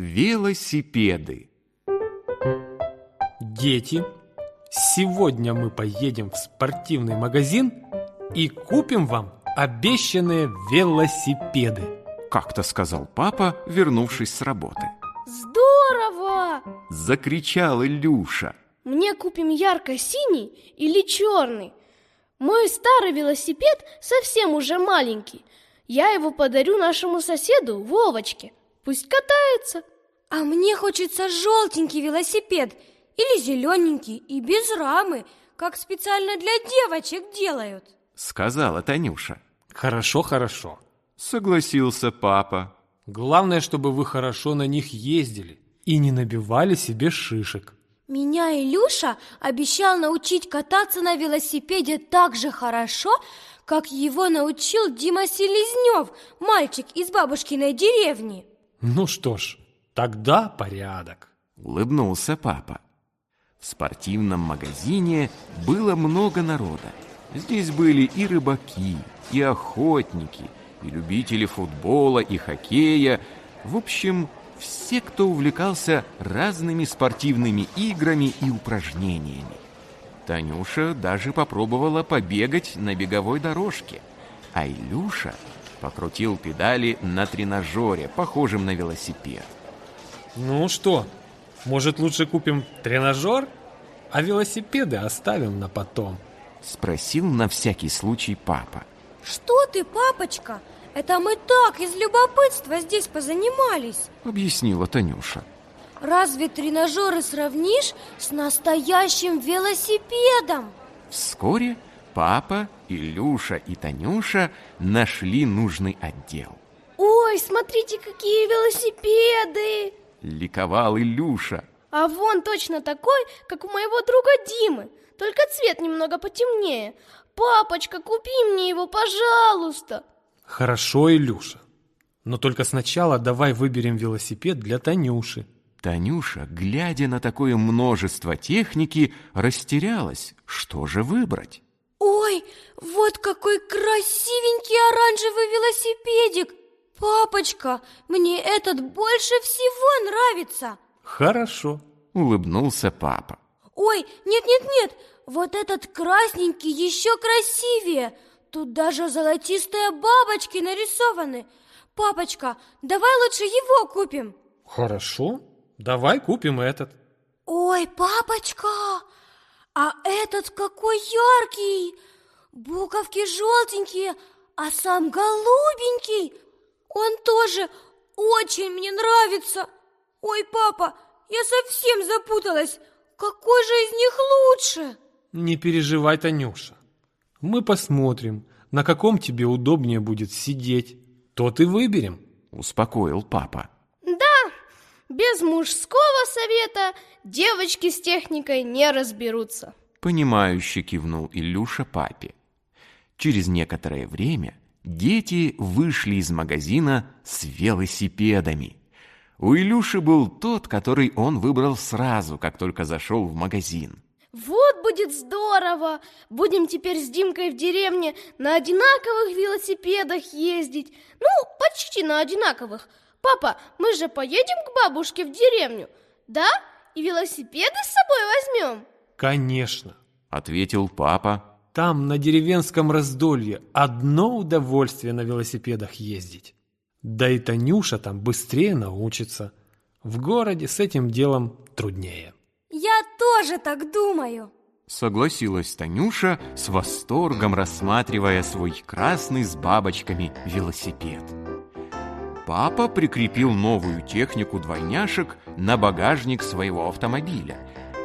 Велосипеды. Дети, сегодня мы поедем в спортивный магазин и купим вам обещанные велосипеды. Как-то сказал папа, вернувшись с работы. Здорово! Закричал Илюша. Мне купим ярко-синий или черный. Мой старый велосипед совсем уже маленький. Я его подарю нашему соседу Вовочке. Пусть катается. А мне хочется желтенький велосипед или зелененький и без рамы, как специально для девочек делают. Сказала Танюша. Хорошо, хорошо. Согласился папа. Главное, чтобы вы хорошо на них ездили и не набивали себе шишек. Меня Илюша обещал научить кататься на велосипеде так же хорошо, как его научил Дима Селезнев, мальчик из бабушкиной деревни. Ну что ж, тогда порядок. Улыбнулся папа. В спортивном магазине было много народа. Здесь были и рыбаки, и охотники, и любители футбола, и хоккея. В общем, все, кто увлекался разными спортивными играми и упражнениями. Танюша даже попробовала побегать на беговой дорожке, а Илюша покрутил педали на тренажере, похожем на велосипед. Ну что, может лучше купим тренажер, а велосипеды оставим на потом? Спросил на всякий случай папа. Что ты, папочка? Это мы так из любопытства здесь позанимались Объяснила Танюша. Разве тренажеры сравнишь с настоящим велосипедом? Вскоре папа, Илюша и Танюша нашли нужный отдел. Ой, смотрите, какие велосипеды! Ликовал Илюша. А вон точно такой, как у моего друга Димы, только цвет немного потемнее. Папочка, купи мне его, пожалуйста. Хорошо, Илюша. Но только сначала давай выберем велосипед для Танюши. Танюша, глядя на такое множество техники, растерялась. Что же выбрать? Ой, вот какой красивенький оранжевый велосипедик! Папочка, мне этот больше всего нравится! Хорошо. Улыбнулся папа. Ой, нет-нет-нет, вот этот красненький еще красивее! Тут даже золотистые бабочки нарисованы! Папочка, давай лучше его купим! Хорошо. Давай купим этот. Ой, папочка, а этот какой яркий! Буковки желтенькие, а сам голубенький. Он тоже очень мне нравится. Ой, папа, я совсем запуталась. Какой же из них лучше? Не переживай, Танюша. Мы посмотрим, на каком тебе удобнее будет сидеть. Тот и выберем. Успокоил папа. Да, без мужского совета девочки с техникой не разберутся. Понимающе кивнул Илюша папе. Через некоторое время дети вышли из магазина с велосипедами. У Илюши был тот, который он выбрал сразу, как только зашел в магазин. Вот будет здорово! Будем теперь с Димкой в деревне на одинаковых велосипедах ездить. Ну, почти на одинаковых. Папа, мы же поедем к бабушке в деревню, да? И велосипеды с собой возьмем? Конечно. Ответил папа. Там, на деревенском раздолье, одно удовольствие на велосипедах ездить. Да и Танюша там быстрее научится. В городе с этим делом труднее. Я тоже так думаю. Согласилась Танюша с восторгом, рассматривая свой красный с бабочками велосипед. Папа прикрепил новую технику двойняшек на багажник своего автомобиля,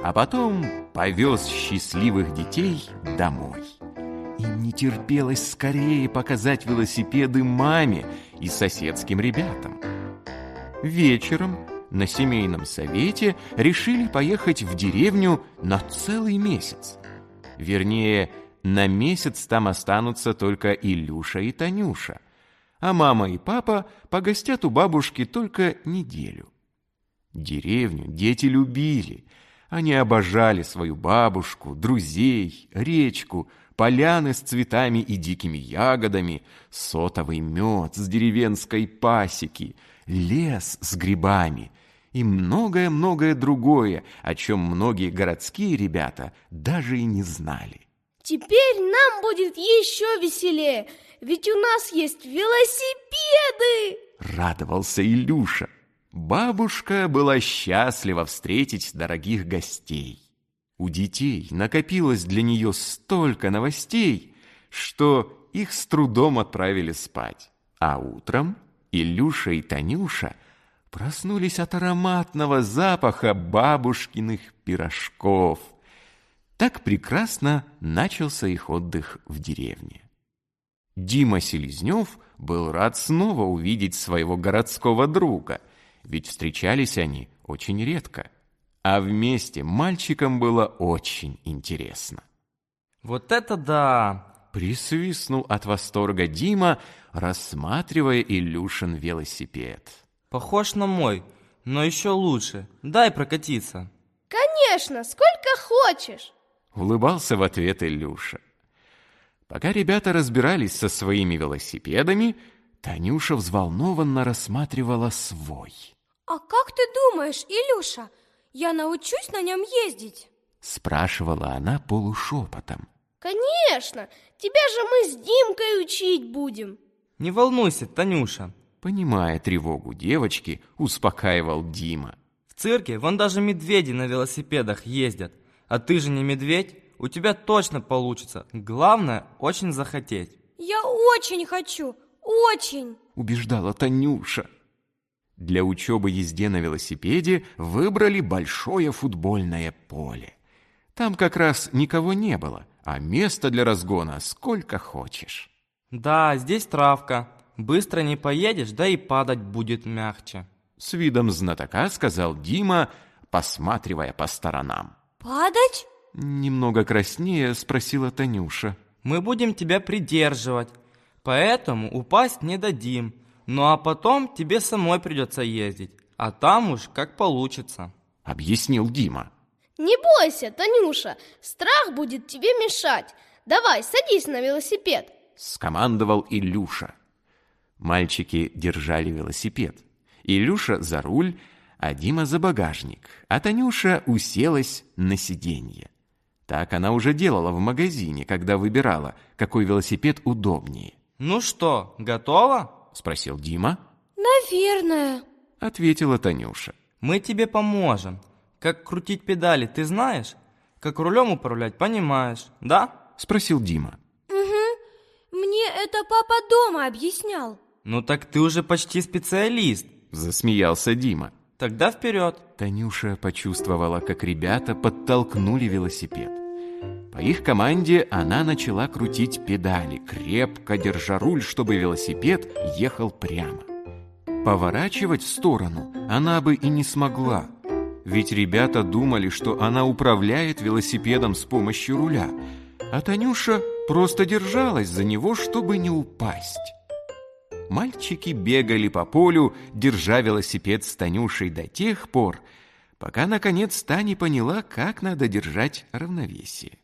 а потом повез счастливых детей домой. Им не терпелось скорее показать велосипеды маме и соседским ребятам. Вечером на семейном совете решили поехать в деревню на целый месяц. Вернее, на месяц там останутся только Илюша и Танюша, а мама и папа погостят у бабушки только неделю. Деревню дети любили. Они обожали свою бабушку, друзей, речку, поляны с цветами и дикими ягодами, сотовый мед с деревенской пасеки, лес с грибами и многое-многое другое, о чем многие городские ребята даже и не знали. Теперь нам будет еще веселее, ведь у нас есть велосипеды! Радовался Илюша. Бабушка была счастлива встретить дорогих гостей. У детей накопилось для нее столько новостей, что их с трудом отправили спать. А утром Илюша и Танюша проснулись от ароматного запаха бабушкиных пирожков. Так прекрасно начался их отдых в деревне. Дима Селезнев был рад снова увидеть своего городского друга, ведь встречались они очень редко. А вместе мальчикам было очень интересно. Вот это да! Присвистнул от восторга Дима, рассматривая Илюшин велосипед. Похож на мой, но еще лучше. Дай прокатиться. Конечно, сколько хочешь. Улыбался в ответ Илюша. Пока ребята разбирались со своими велосипедами, Танюша взволнованно рассматривала свой. А как ты думаешь, Илюша, я научусь на нем ездить? Спрашивала она полушепотом. Конечно, тебя же мы с Димкой учить будем. Не волнуйся, Танюша. Понимая тревогу девочки, успокаивал Дима. В цирке вон даже медведи на велосипедах ездят. А ты же не медведь, у тебя точно получится. Главное, очень захотеть. Я очень хочу, очень! Убеждала Танюша. Для учебы езде на велосипеде выбрали большое футбольное поле. Там как раз никого не было, а места для разгона сколько хочешь. Да, здесь травка. Быстро не поедешь, да и падать будет мягче. С видом знатока сказал Дима, посматривая по сторонам. Падать? Немного краснее спросила Танюша. Мы будем тебя придерживать, поэтому упасть не дадим. Ну а потом тебе самой придется ездить, а там уж как получится. Объяснил Дима. Не бойся, Танюша, страх будет тебе мешать. Давай, садись на велосипед. Скомандовал Илюша. Мальчики держали велосипед. Илюша за руль, а Дима за багажник, а Танюша уселась на сиденье. Так она уже делала в магазине, когда выбирала, какой велосипед удобнее. Ну что, готова? Спросил Дима. Наверное. Ответила Танюша. Мы тебе поможем. Как крутить педали, ты знаешь? Как рулем управлять, понимаешь, да? Спросил Дима. Угу. Мне это папа дома объяснял. Ну так ты уже почти специалист. Засмеялся Дима. Тогда вперед. Танюша почувствовала, как ребята подтолкнули велосипед. По их команде она начала крутить педали, крепко держа руль, чтобы велосипед ехал прямо. Поворачивать в сторону она бы и не смогла, ведь ребята думали, что она управляет велосипедом с помощью руля, а Танюша просто держалась за него, чтобы не упасть. Мальчики бегали по полю, держа велосипед с Танюшей до тех пор, пока наконец та не поняла, как надо держать равновесие.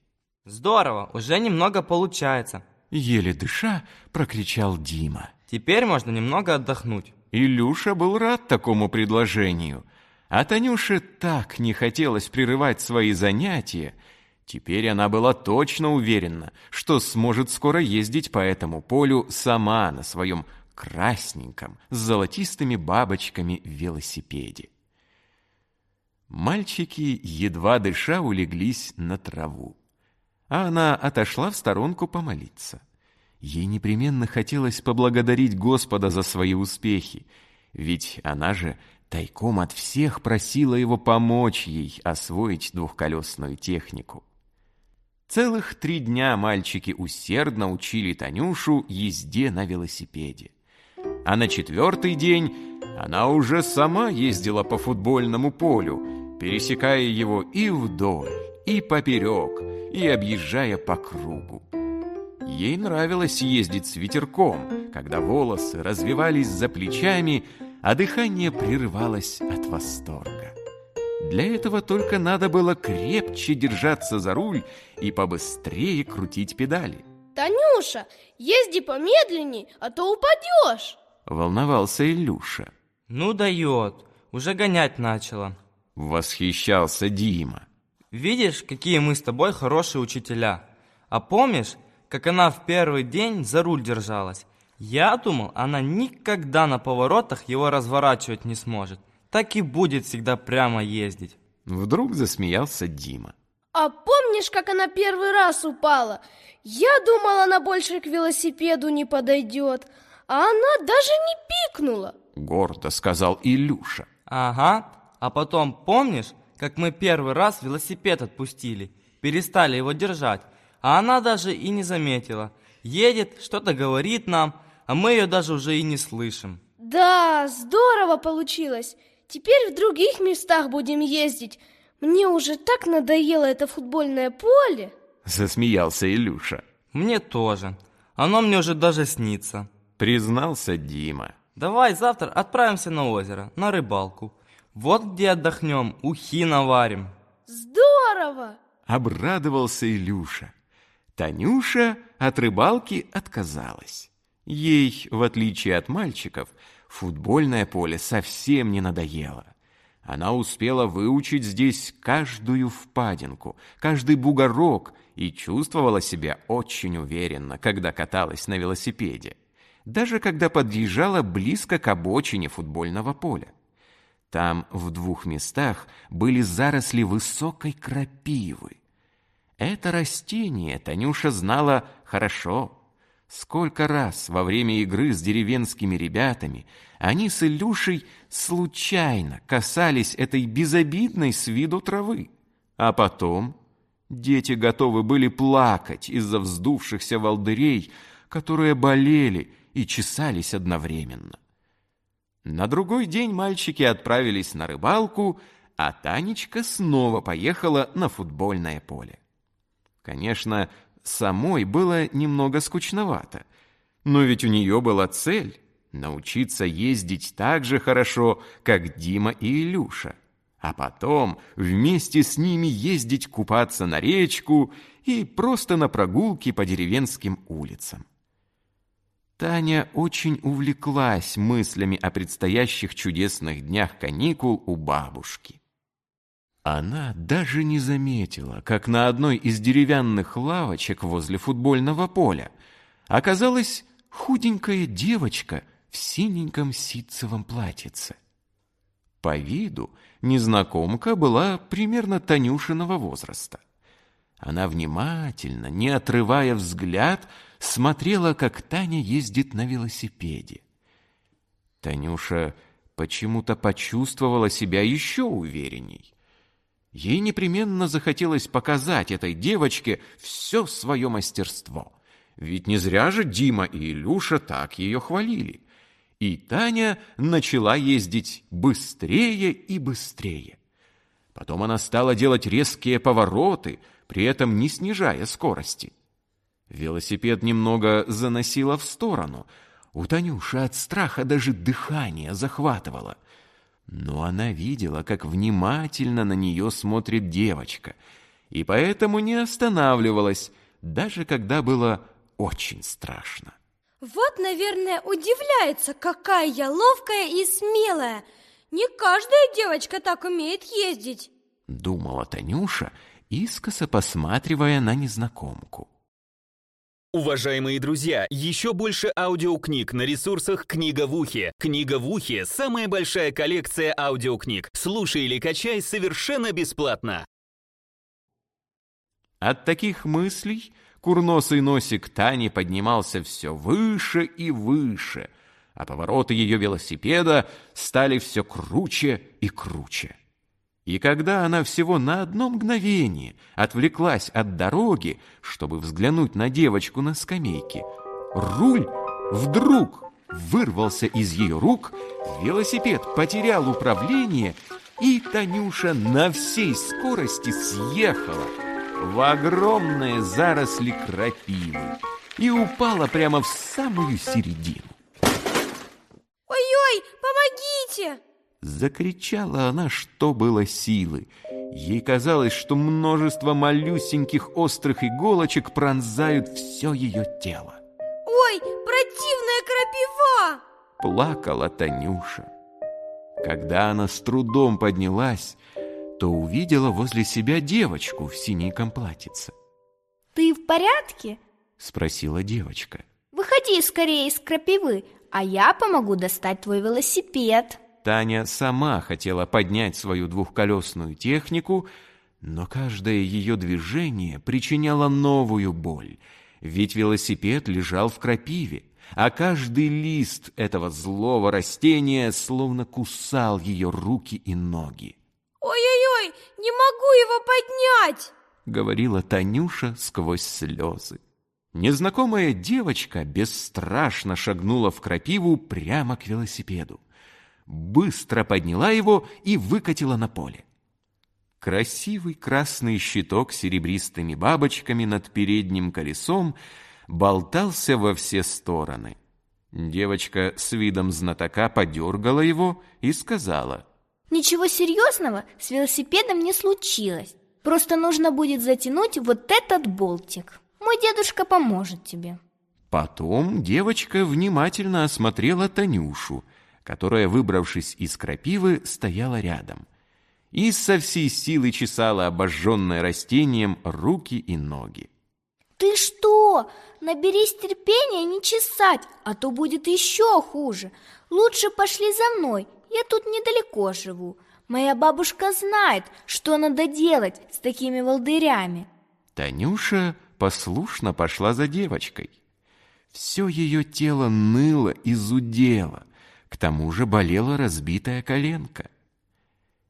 Здорово, уже немного получается. Еле дыша, прокричал Дима. Теперь можно немного отдохнуть. Илюша был рад такому предложению, а Танюше так не хотелось прерывать свои занятия. Теперь она была точно уверена, что сможет скоро ездить по этому полю сама на своем красненьком с золотистыми бабочками велосипеде. Мальчики, едва дыша, улеглись на траву, а она отошла в сторонку помолиться. Ей непременно хотелось поблагодарить Господа за свои успехи, ведь она же тайком от всех просила его помочь ей освоить двухколесную технику. Целых три дня мальчики усердно учили Танюшу езде на велосипеде. А на четвертый день она уже сама ездила по футбольному полю, пересекая его и вдоль, и поперек, и объезжая по кругу. Ей нравилось ездить с ветерком, когда волосы развивались за плечами, а дыхание прерывалось от восторга. Для этого только надо было крепче держаться за руль и побыстрее крутить педали. Танюша, езди помедленней, а то упадешь. Волновался Илюша. Ну дает, уже гонять начала. Восхищался Дима. Видишь, какие мы с тобой хорошие учителя. А помнишь, как она в первый день за руль держалась? Я думал, она никогда на поворотах его разворачивать не сможет. Так и будет всегда прямо ездить. Вдруг засмеялся Дима. А помнишь, как она первый раз упала? Я думала, она больше к велосипеду не подойдет, а она даже не пикнула. Гордо сказал Илюша. Ага, а потом помнишь, как мы первый раз велосипед отпустили, перестали его держать, а она даже и не заметила. Едет, что-то говорит нам, а мы ее даже уже и не слышим. Да, здорово получилось. Теперь в других местах будем ездить. Мне уже так надоело это футбольное поле. Засмеялся Илюша. Мне тоже. Оно мне уже даже снится. Признался Дима. Давай завтра отправимся на озеро, на рыбалку. Вот где отдохнем, ухи наварим. Здорово! Обрадовался Илюша. Танюша от рыбалки отказалась. Ей, в отличие от мальчиков, футбольное поле совсем не надоело. Она успела выучить здесь каждую впадинку, каждый бугорок и чувствовала себя очень уверенно, когда каталась на велосипеде, даже когда подъезжала близко к обочине футбольного поля. Там в двух местах были заросли высокой крапивы. Это растение Танюша знала хорошо. Сколько раз во время игры с деревенскими ребятами они с Илюшей случайно касались этой безобидной с виду травы. А потом дети готовы были плакать из-за вздувшихся волдырей, которые болели и чесались одновременно. На другой день мальчики отправились на рыбалку, а Танечка снова поехала на футбольное поле. Конечно, самой было немного скучновато. Но ведь у нее была цель — научиться ездить так же хорошо, как Дима и Илюша. А потом вместе с ними ездить купаться на речку и просто на прогулки по деревенским улицам. Таня очень увлеклась мыслями о предстоящих чудесных днях каникул у бабушки. Она даже не заметила, как на одной из деревянных лавочек возле футбольного поля оказалась худенькая девочка в синеньком ситцевом платьице. По виду незнакомка была примерно Танюшиного возраста. Она внимательно, не отрывая взгляд, смотрела, как Таня ездит на велосипеде. Танюша почему-то почувствовала себя еще уверенней. Ей непременно захотелось показать этой девочке все свое мастерство. Ведь не зря же Дима и Илюша так ее хвалили. И Таня начала ездить быстрее и быстрее. Потом она стала делать резкие повороты, при этом не снижая скорости. Велосипед немного заносило в сторону. У Танюши от страха даже дыхание захватывало — но она видела, как внимательно на нее смотрит девочка, и поэтому не останавливалась, даже когда было очень страшно. Вот, наверное, удивляется, какая я ловкая и смелая. Не каждая девочка так умеет ездить. Думала Танюша, искоса посматривая на незнакомку. Уважаемые друзья, еще больше аудиокниг на ресурсах «Книга в ухе». «Книга в ухе» — самая большая коллекция аудиокниг. Слушай или качай совершенно бесплатно. От таких мыслей курносый носик Тани поднимался все выше и выше, а повороты ее велосипеда стали все круче и круче. И когда она всего на одно мгновение отвлеклась от дороги, чтобы взглянуть на девочку на скамейке, руль вдруг вырвался из ее рук, велосипед потерял управление, и Танюша на всей скорости съехала в огромные заросли крапивы и упала прямо в самую середину. Ой-ой, помогите! Закричала она, что было силы. Ей казалось, что множество малюсеньких острых иголочек пронзают все ее тело. Ой, противная крапива! Плакала Танюша. Когда она с трудом поднялась, то увидела возле себя девочку в синеньком платьице. Ты в порядке? Спросила девочка. Выходи скорее из крапивы, а я помогу достать твой велосипед. Таня сама хотела поднять свою двухколесную технику, но каждое ее движение причиняло новую боль, ведь велосипед лежал в крапиве, а каждый лист этого злого растения словно кусал ее руки и ноги. «Ой-ой-ой, не могу его поднять!» — говорила Танюша сквозь слезы. Незнакомая девочка бесстрашно шагнула в крапиву прямо к велосипеду. Быстро подняла его и выкатила на поле. Красивый красный щиток с серебристыми бабочками над передним колесом болтался во все стороны. Девочка с видом знатока подергала его и сказала. «Ничего серьезного с велосипедом не случилось. Просто нужно будет затянуть вот этот болтик». Мой дедушка поможет тебе. Потом девочка внимательно осмотрела Танюшу, которая, выбравшись из крапивы, стояла рядом. И со всей силы чесала обожженное растением руки и ноги. Ты что? Наберись терпения не чесать, а то будет еще хуже. Лучше пошли за мной, я тут недалеко живу. Моя бабушка знает, что надо делать с такими волдырями. Танюша послушно пошла за девочкой. Все ее тело ныло и зудело, к тому же болела разбитая коленка.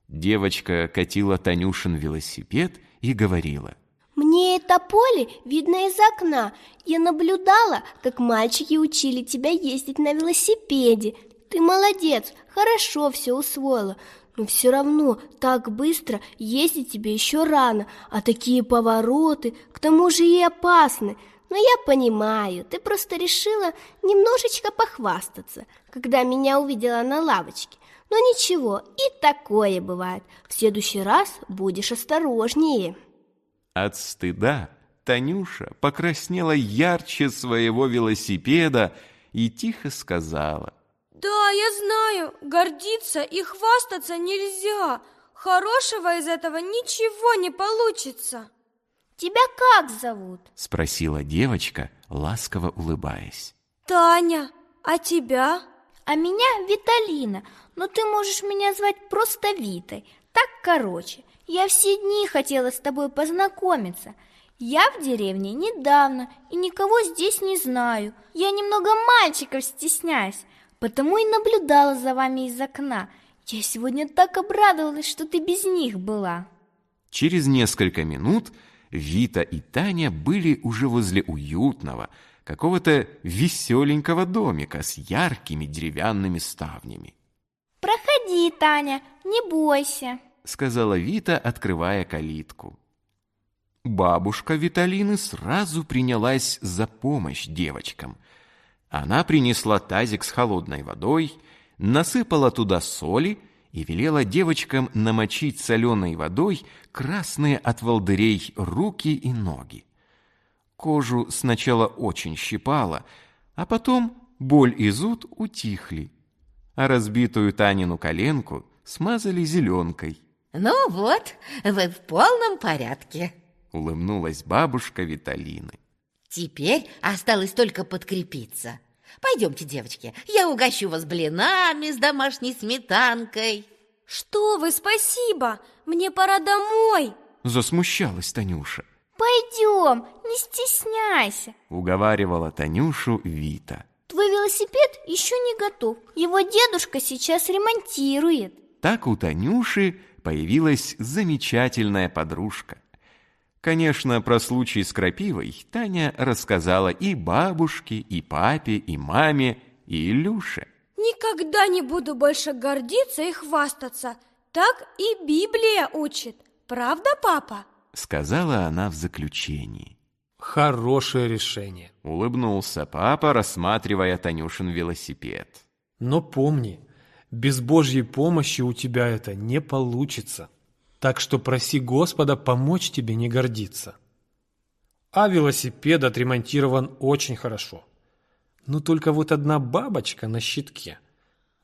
Девочка катила Танюшин велосипед и говорила. «Мне это поле видно из окна. Я наблюдала, как мальчики учили тебя ездить на велосипеде. Ты молодец, хорошо все усвоила. Но все равно так быстро ездить тебе еще рано, а такие повороты, к тому же и опасны. Но я понимаю, ты просто решила немножечко похвастаться, когда меня увидела на лавочке. Но ничего, и такое бывает. В следующий раз будешь осторожнее. От стыда Танюша покраснела ярче своего велосипеда и тихо сказала. Да, я знаю, гордиться и хвастаться нельзя. Хорошего из этого ничего не получится. Тебя как зовут? Спросила девочка, ласково улыбаясь. Таня, а тебя? А меня Виталина, но ты можешь меня звать просто Витой. Так короче. Я все дни хотела с тобой познакомиться. Я в деревне недавно и никого здесь не знаю. Я немного мальчиков стесняюсь, потому и наблюдала за вами из окна. Я сегодня так обрадовалась, что ты без них была. Через несколько минут Вита и Таня были уже возле уютного, какого-то веселенького домика с яркими деревянными ставнями. «Проходи, Таня, не бойся», — сказала Вита, открывая калитку. Бабушка Виталины сразу принялась за помощь девочкам — она принесла тазик с холодной водой, насыпала туда соли и велела девочкам намочить соленой водой красные от волдырей руки и ноги. Кожу сначала очень щипала, а потом боль и зуд утихли, а разбитую Танину коленку смазали зеленкой. «Ну вот, вы в полном порядке», — улыбнулась бабушка Виталины. Теперь осталось только подкрепиться. Пойдемте, девочки, я угощу вас блинами с домашней сметанкой. Что вы, спасибо, мне пора домой. Засмущалась Танюша. Пойдем, не стесняйся. Уговаривала Танюшу Вита. Твой велосипед еще не готов. Его дедушка сейчас ремонтирует. Так у Танюши появилась замечательная подружка. Конечно, про случай с крапивой Таня рассказала и бабушке, и папе, и маме, и Илюше. Никогда не буду больше гордиться и хвастаться. Так и Библия учит. Правда, папа? Сказала она в заключении. Хорошее решение. Улыбнулся папа, рассматривая Танюшин велосипед. Но помни, без Божьей помощи у тебя это не получится. Так что проси Господа помочь тебе не гордиться. А велосипед отремонтирован очень хорошо. Но только вот одна бабочка на щитке.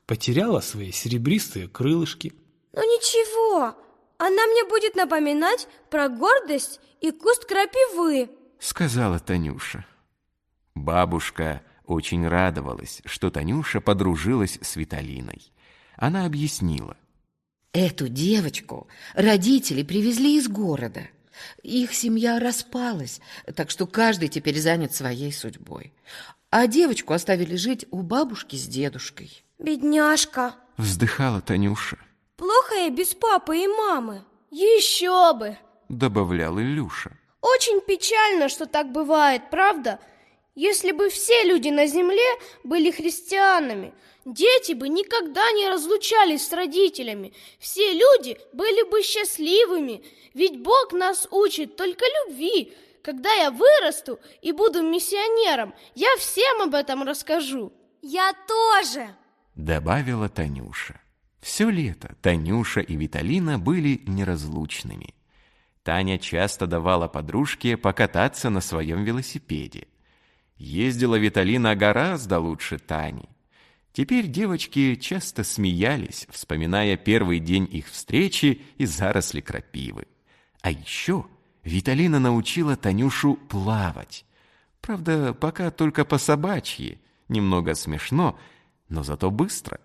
потеряла свои серебристые крылышки. Ну ничего, она мне будет напоминать про гордость и куст крапивы. Сказала Танюша. Бабушка очень радовалась, что Танюша подружилась с Виталиной. Она объяснила. Эту девочку родители привезли из города. Их семья распалась, так что каждый теперь занят своей судьбой. А девочку оставили жить у бабушки с дедушкой. Бедняжка. Вздыхала Танюша. Плохо я без папы и мамы. Еще бы! Добавлял Илюша. Очень печально, что так бывает, правда? Если бы все люди на земле были христианами, дети бы никогда не разлучались с родителями, все люди были бы счастливыми, ведь Бог нас учит только любви. Когда я вырасту и буду миссионером, я всем об этом расскажу. Я тоже. Добавила Танюша. Все лето Танюша и Виталина были неразлучными. Таня часто давала подружке покататься на своем велосипеде. Ездила Виталина гораздо лучше Тани. Теперь девочки часто смеялись, вспоминая первый день их встречи и заросли крапивы. А еще Виталина научила Танюшу плавать. Правда, пока только по собачьи, немного смешно, но зато быстро.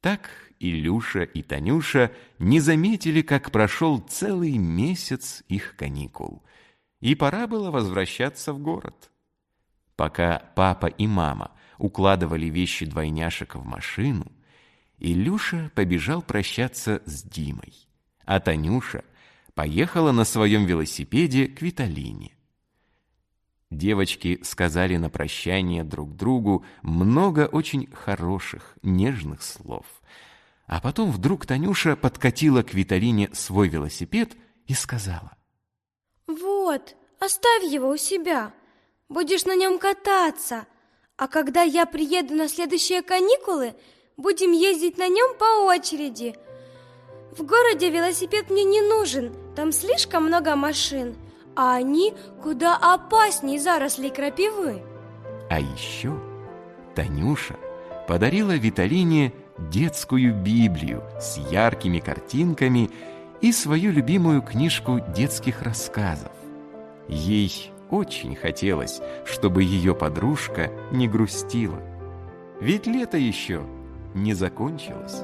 Так Илюша и Танюша не заметили, как прошел целый месяц их каникул, и пора было возвращаться в город. Пока папа и мама укладывали вещи двойняшек в машину, Илюша побежал прощаться с Димой, а Танюша поехала на своем велосипеде к Виталине. Девочки сказали на прощание друг другу много очень хороших, нежных слов – а потом вдруг Танюша подкатила к Виталине свой велосипед и сказала. Вот, оставь его у себя. Будешь на нем кататься. А когда я приеду на следующие каникулы, будем ездить на нем по очереди. В городе велосипед мне не нужен, там слишком много машин, а они куда опаснее зарослей крапивы. А еще Танюша подарила Виталине детскую Библию с яркими картинками и свою любимую книжку детских рассказов. Ей очень хотелось, чтобы ее подружка не грустила. Ведь лето еще не закончилось.